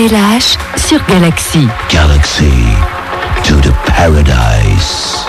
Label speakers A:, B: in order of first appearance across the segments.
A: DJ Michael H sur Galaxy. Galaxy
B: to the paradise.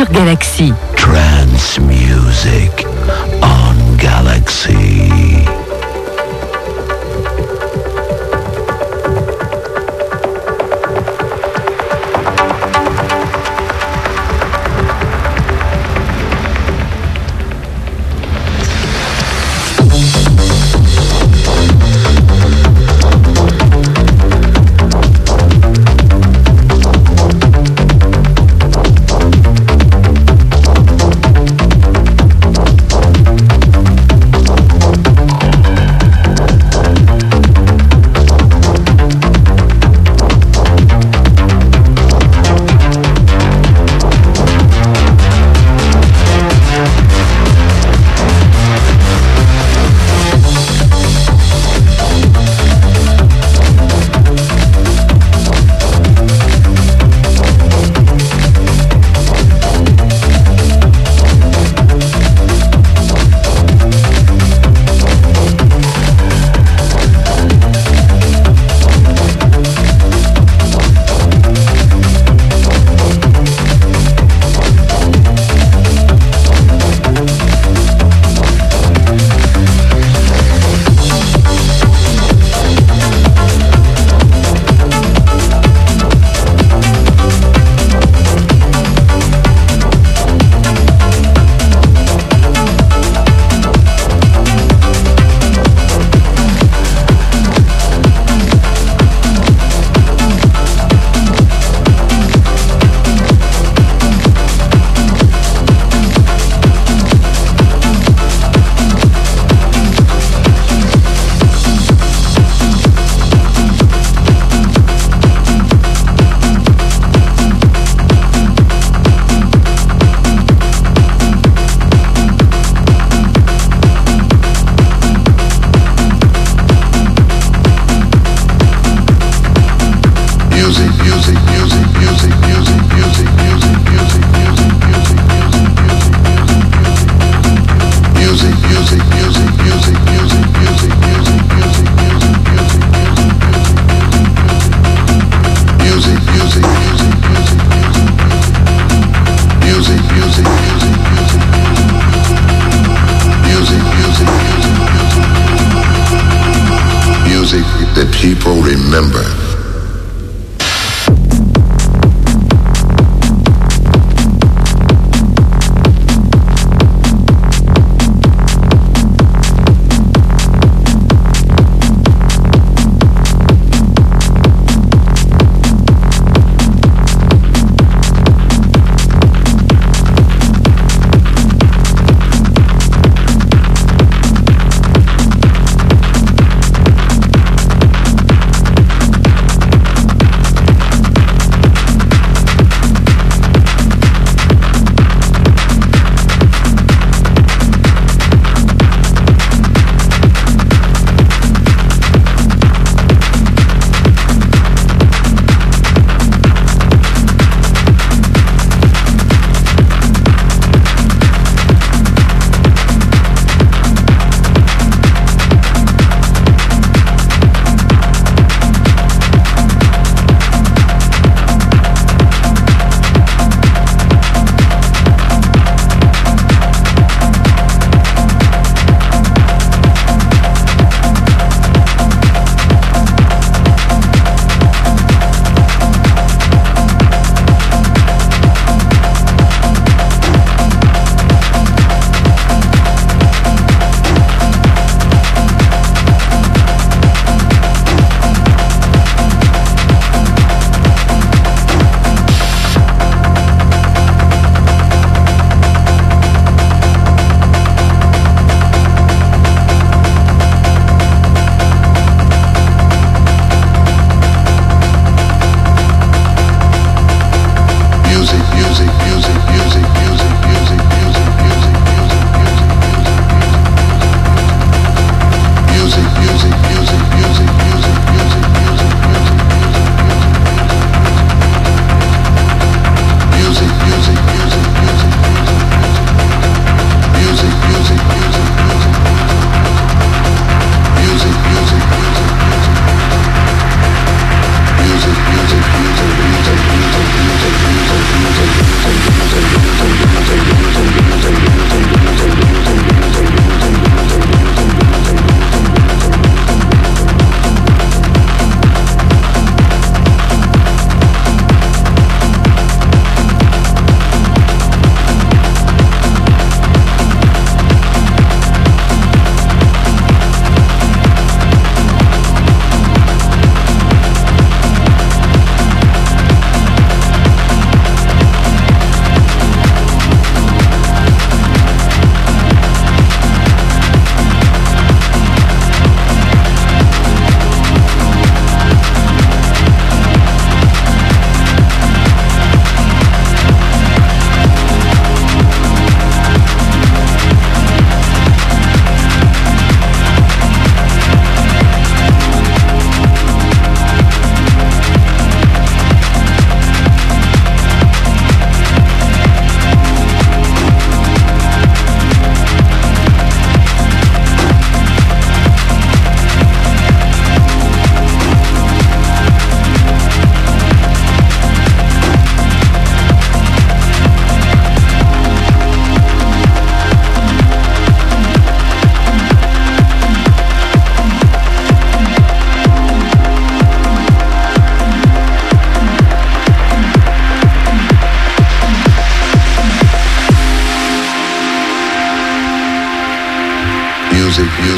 A: Sur Galaxie.
B: Trance music on Galaxy.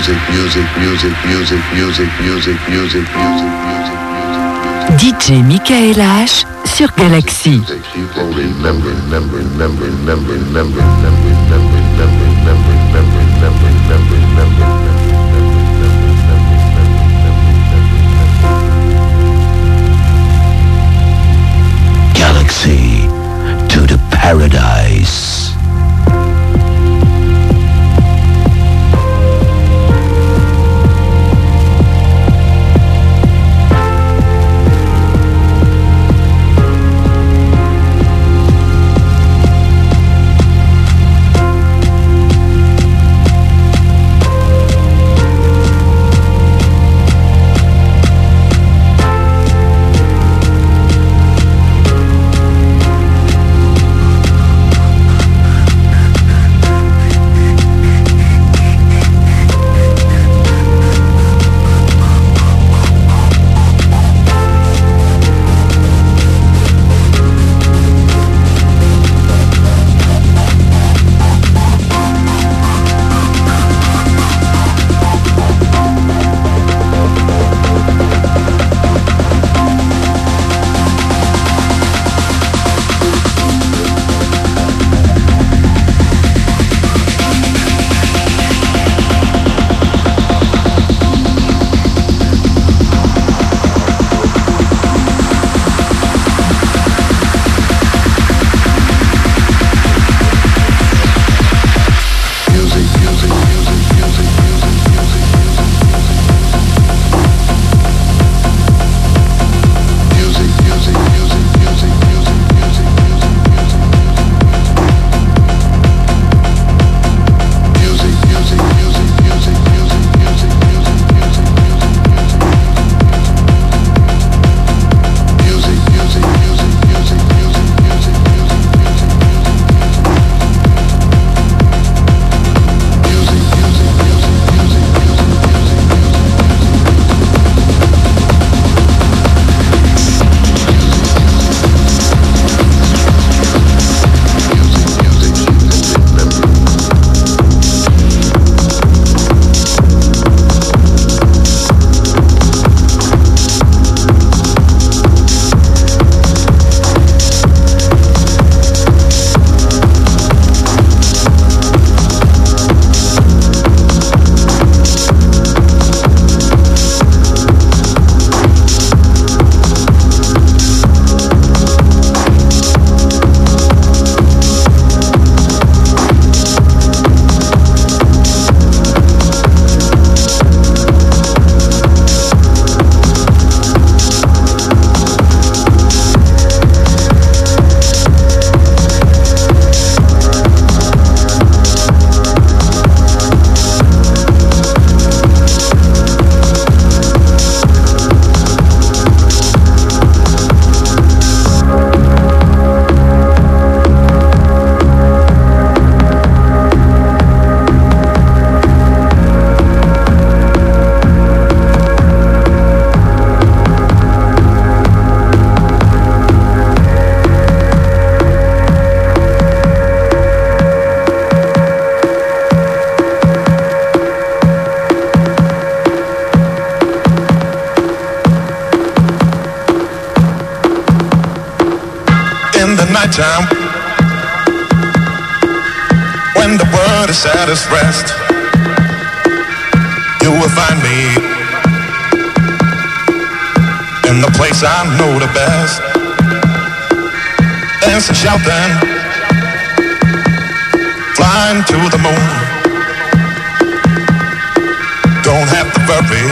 B: Music, music, music, music, music, music, music, music, music, music.
A: DJ Michael H sur Galaxie.
B: Galaxie to the paradise.
C: I know the best dancing shouting flying to the moon. Don't have to worry.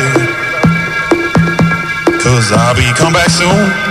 C: Cause I'll be come back soon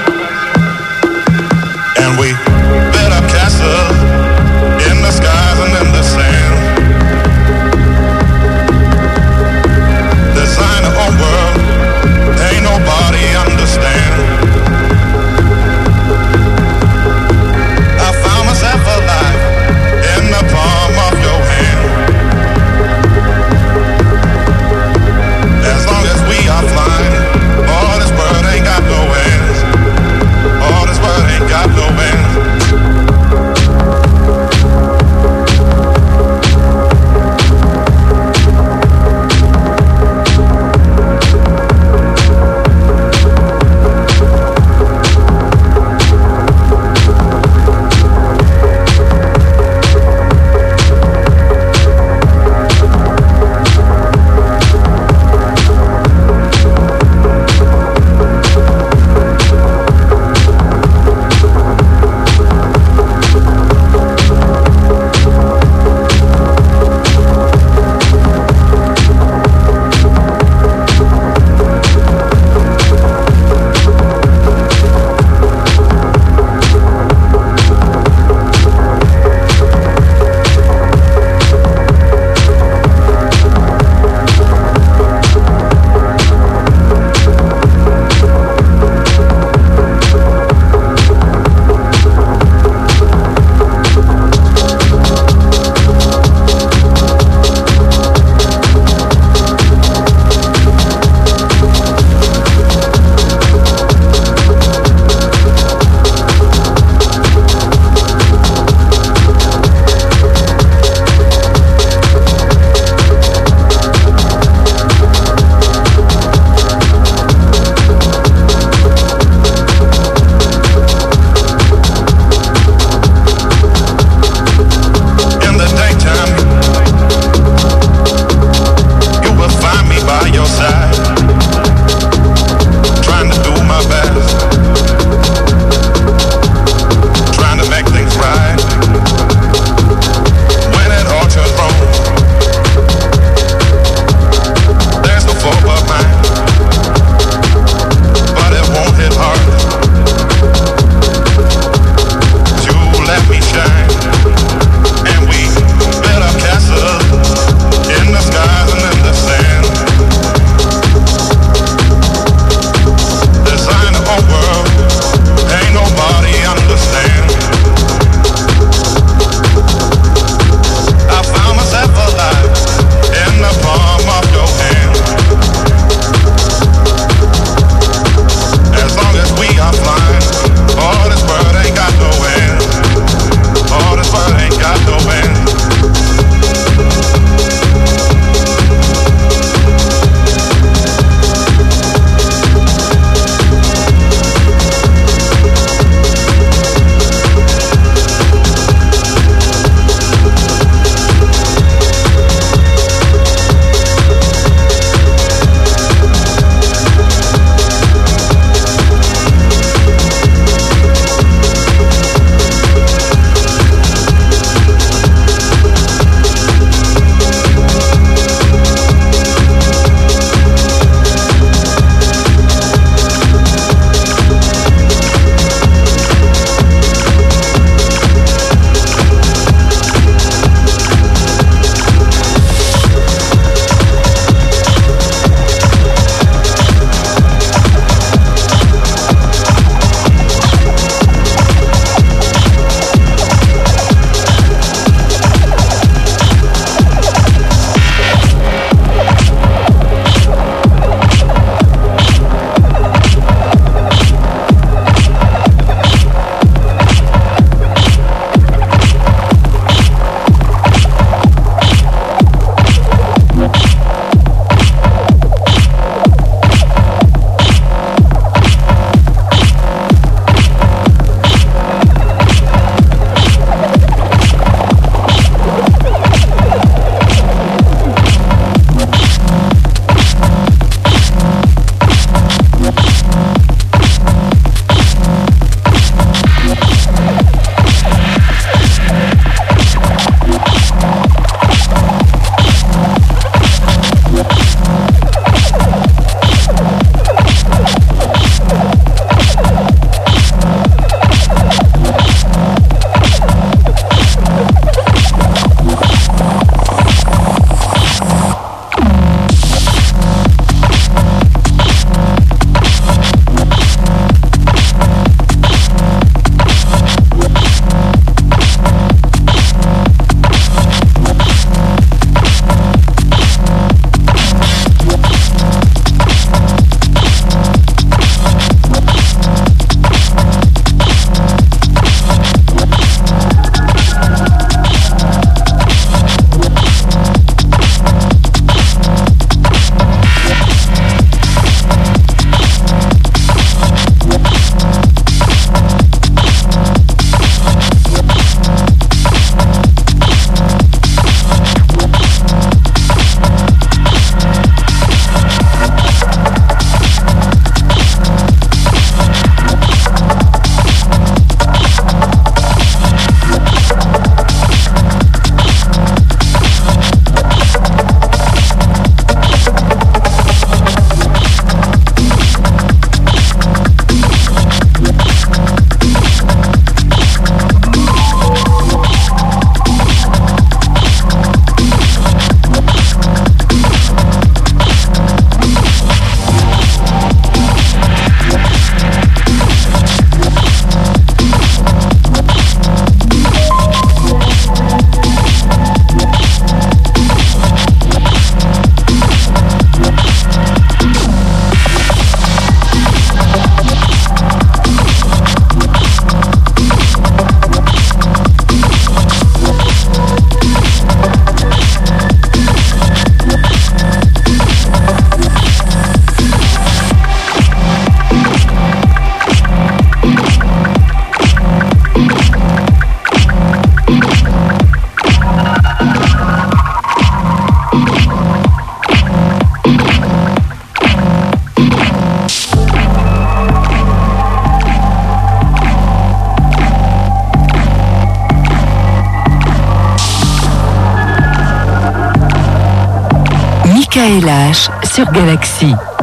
A: Michael H sur Galaxie.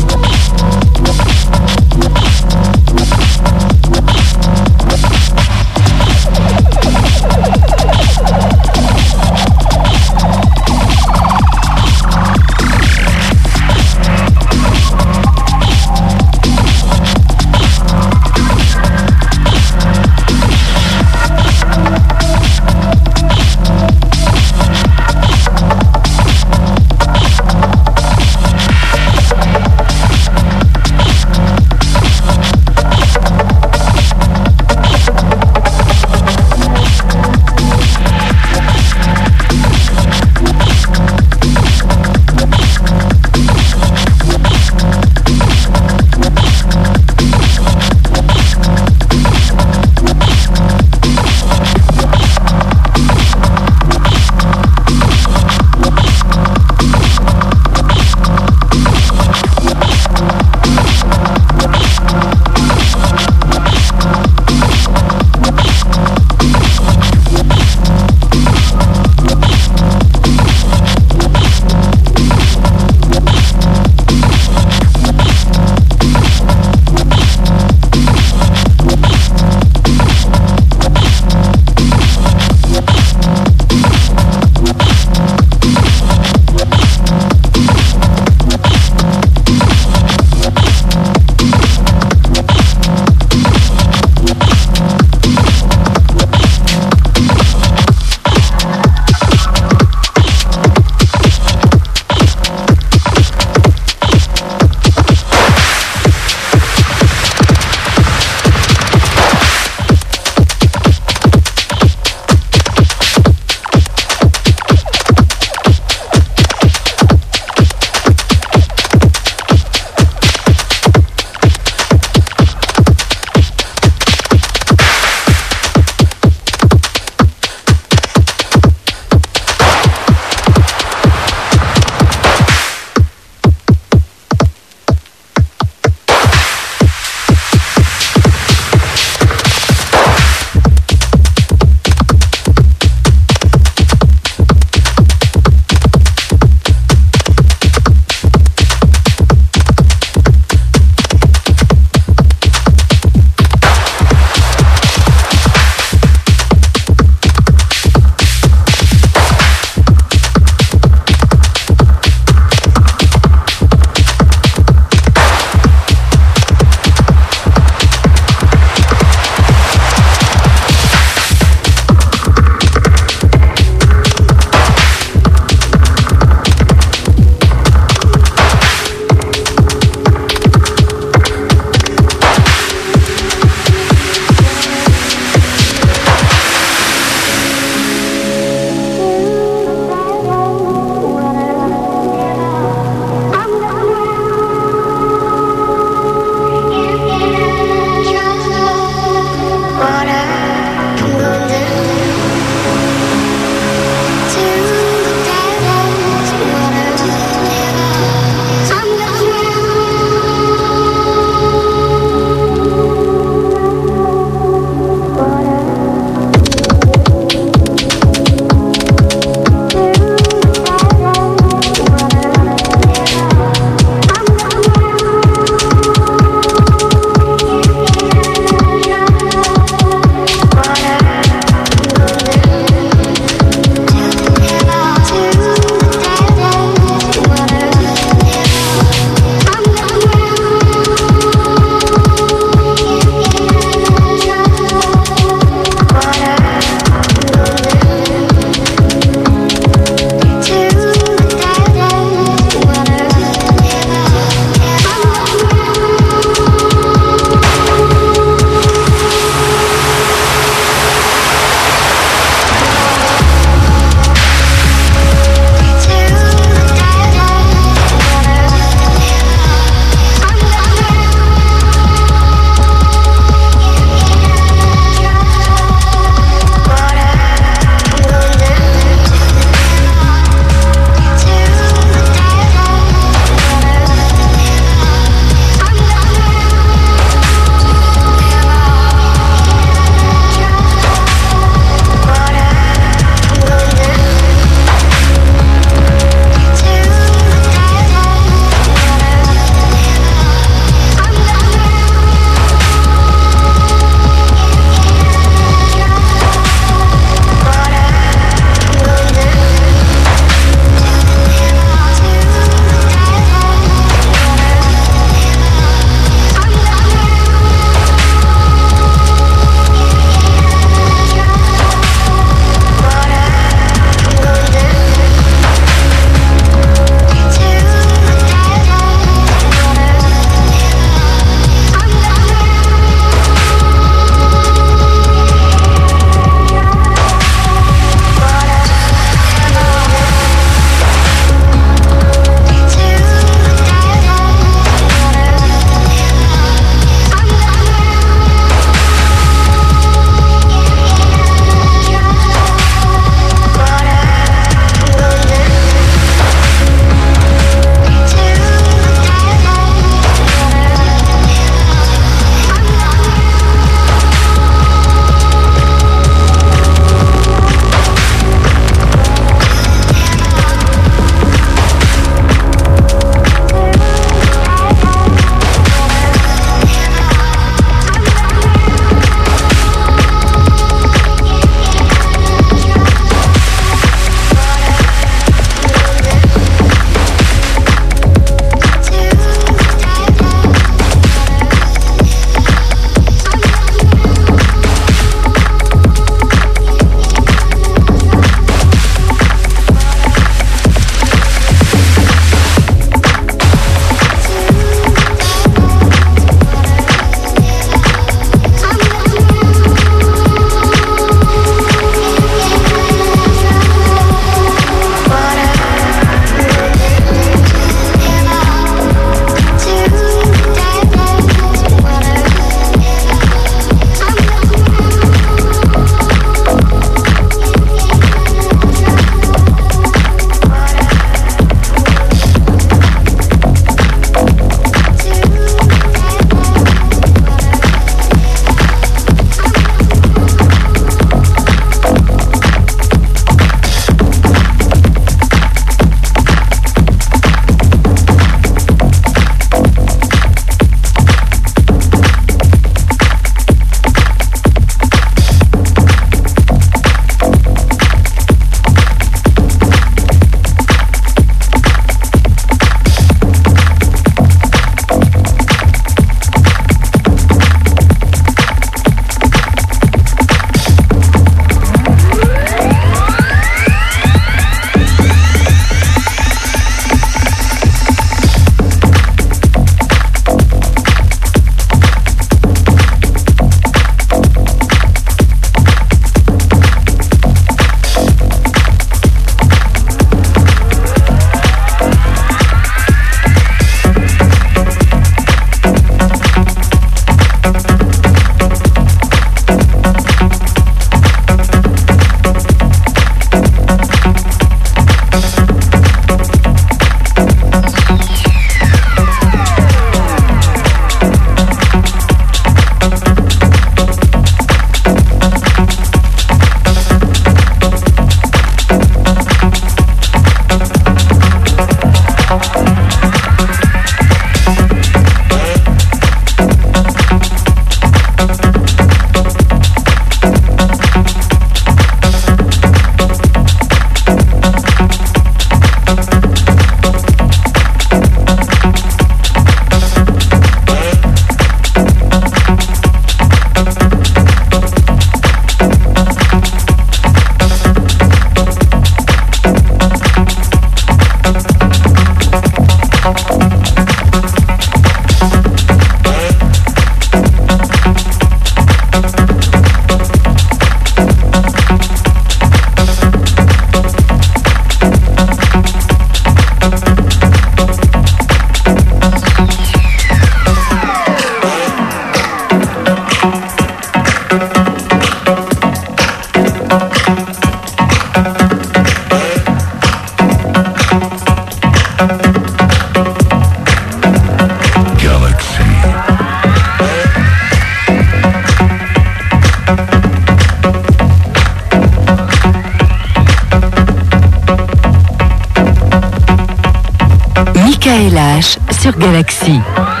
A: Galaxie.